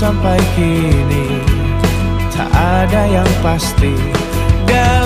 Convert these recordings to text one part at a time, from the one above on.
sampai kini Tak ada yang pasti. Dalam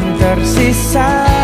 yang tersisa.